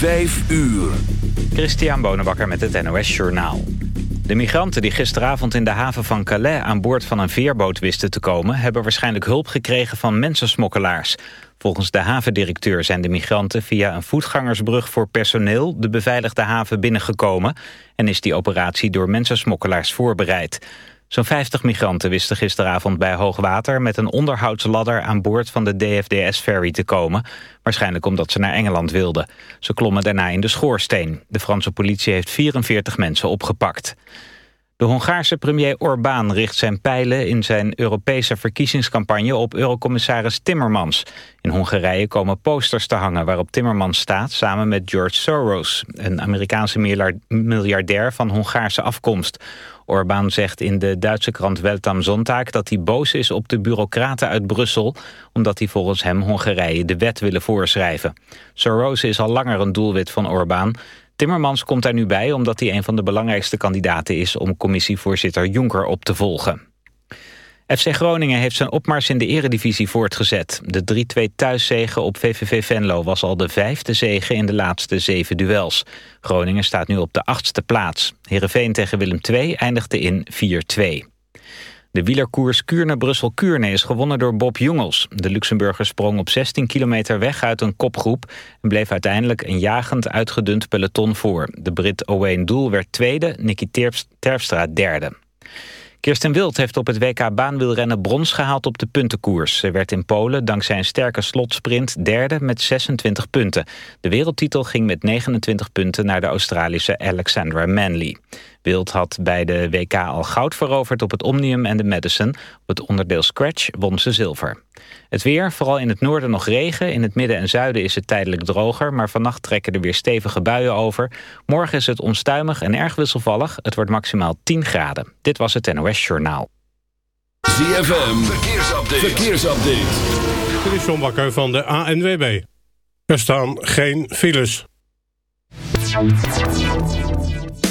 Vijf uur. Christian Bonenbakker met het NOS Journaal. De migranten die gisteravond in de haven van Calais aan boord van een veerboot wisten te komen... hebben waarschijnlijk hulp gekregen van mensensmokkelaars. Volgens de havendirecteur zijn de migranten via een voetgangersbrug voor personeel... de beveiligde haven binnengekomen en is die operatie door mensensmokkelaars voorbereid. Zo'n 50 migranten wisten gisteravond bij hoogwater... met een onderhoudsladder aan boord van de DFDS-ferry te komen. Waarschijnlijk omdat ze naar Engeland wilden. Ze klommen daarna in de schoorsteen. De Franse politie heeft 44 mensen opgepakt. De Hongaarse premier Orbán richt zijn pijlen in zijn Europese verkiezingscampagne op eurocommissaris Timmermans. In Hongarije komen posters te hangen waarop Timmermans staat samen met George Soros, een Amerikaanse miljardair van Hongaarse afkomst. Orbán zegt in de Duitse krant Welt am Sonntag dat hij boos is op de bureaucraten uit Brussel, omdat die volgens hem Hongarije de wet willen voorschrijven. Soros is al langer een doelwit van Orbán. Timmermans komt daar nu bij omdat hij een van de belangrijkste kandidaten is om commissievoorzitter Juncker op te volgen. FC Groningen heeft zijn opmars in de eredivisie voortgezet. De 3-2 thuiszegen op VVV Venlo was al de vijfde zege in de laatste zeven duels. Groningen staat nu op de achtste plaats. Heerenveen tegen Willem II eindigde in 4-2. De wielerkoers Kuurne-Brussel-Kuurne is gewonnen door Bob Jongels. De Luxemburger sprong op 16 kilometer weg uit een kopgroep... en bleef uiteindelijk een jagend uitgedund peloton voor. De Brit Owain Doel werd tweede, Nicky Terpstra derde. Kirsten Wild heeft op het WK baanwielrennen brons gehaald op de puntenkoers. Ze werd in Polen dankzij een sterke slotsprint derde met 26 punten. De wereldtitel ging met 29 punten naar de Australische Alexandra Manley. Wild had bij de WK al goud veroverd op het Omnium en de Madison. Op het onderdeel Scratch won ze zilver. Het weer, vooral in het noorden nog regen. In het midden en zuiden is het tijdelijk droger... maar vannacht trekken er weer stevige buien over. Morgen is het onstuimig en erg wisselvallig. Het wordt maximaal 10 graden. Dit was het NOS Journaal. ZFM, verkeersupdate. verkeersupdate. Dit is John Bakker van de ANWB. Er staan geen files.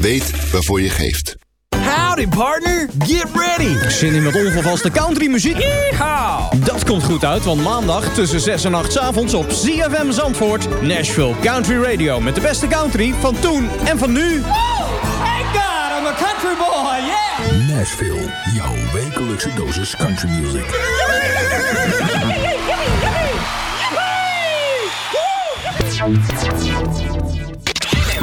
Weet waarvoor je geeft. Howdy partner, get ready! Zin in met onvervaste country muziek? Dat komt goed uit, want maandag tussen 6 en 8 avonds op CFM Zandvoort... Nashville Country Radio met de beste country van toen en van nu. Woo! Thank God, I'm a country boy, yeah! Nashville, jouw wekelijkse dosis country music.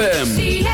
ZFM.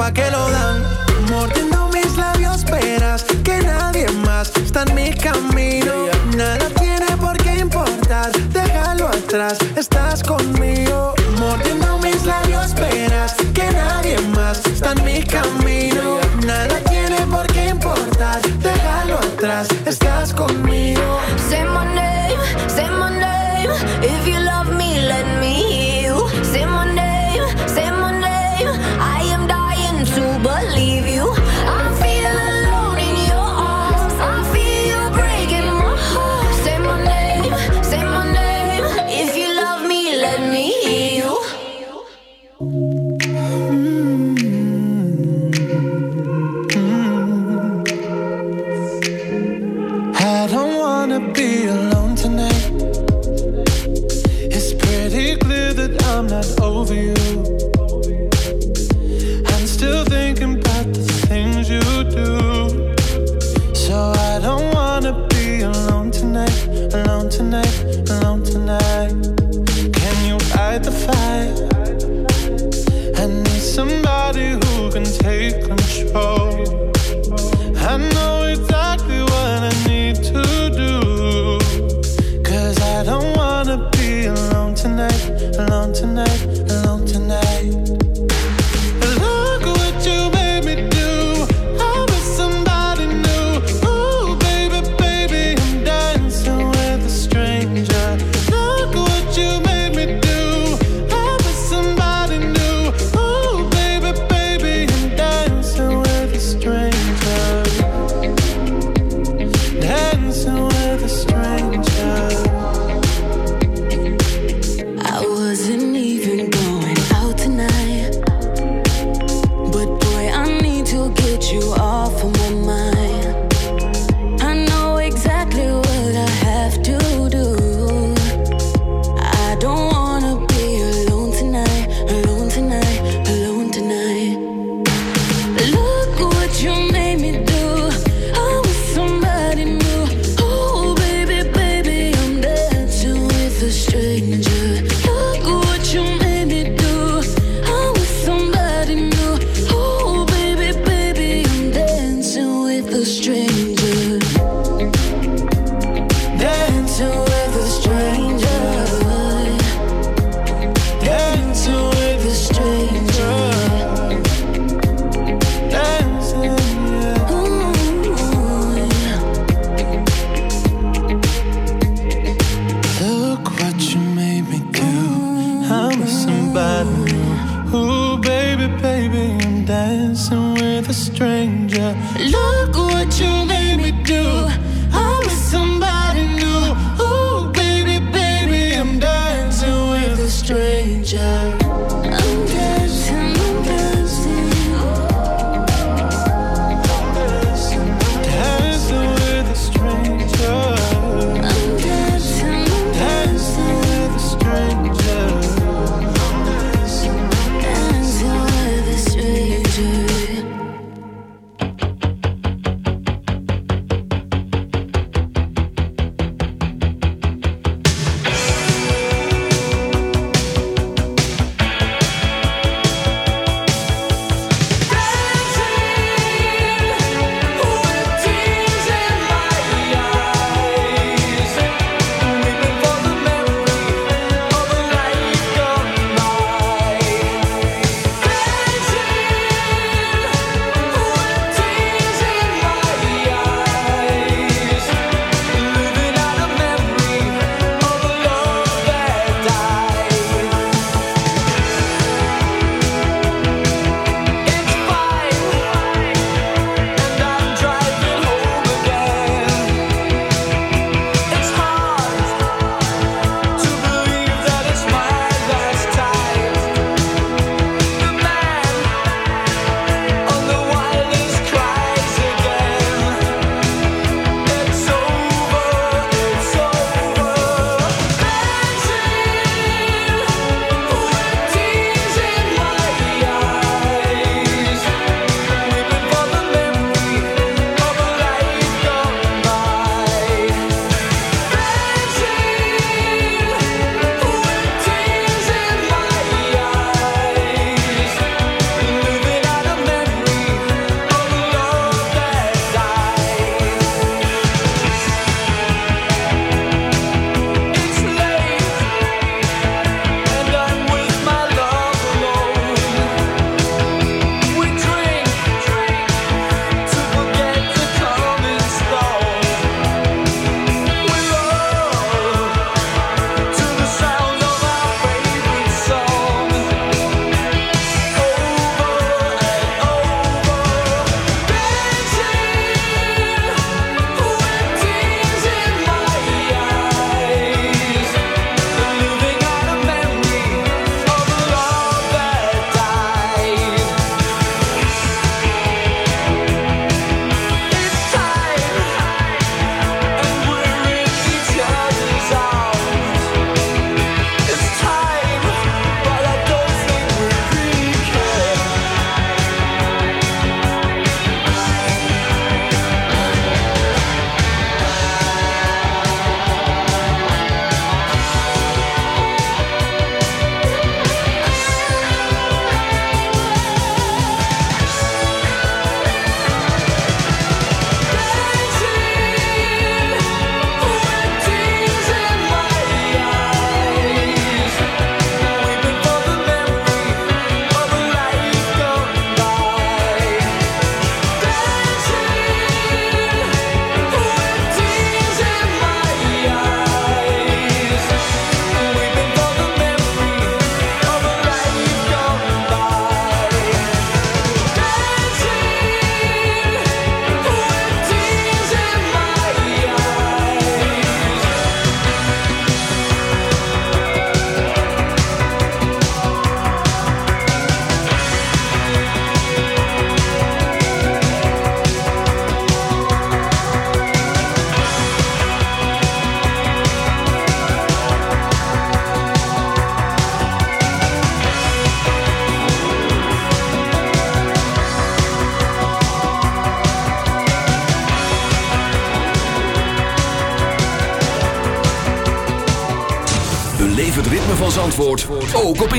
pa' que lo dan. Mordiendo mis labios, esperas que nadie más está en mi camino. I'm not over you.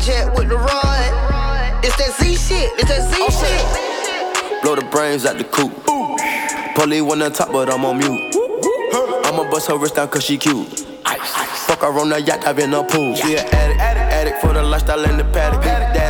Jet with the rod. It's that Z shit, it's that Z shit. Blow the brains out the coop. Polly one on top, but I'm on mute. I'ma bust her wrist down cause she cute. Fuck her on the yacht, I've been a pool. She an addict, addict for the lifestyle and the paddock. Daddy,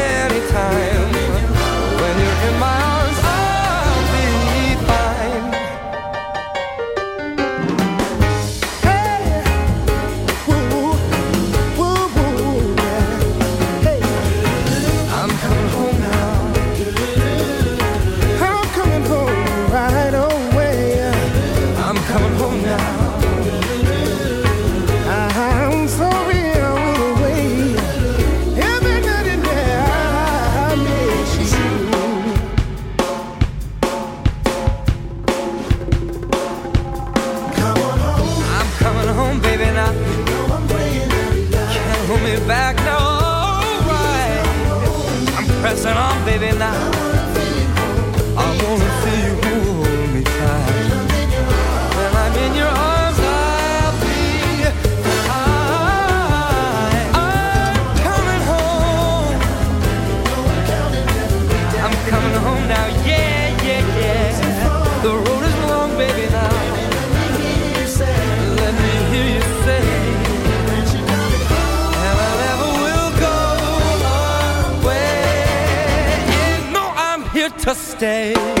to stay.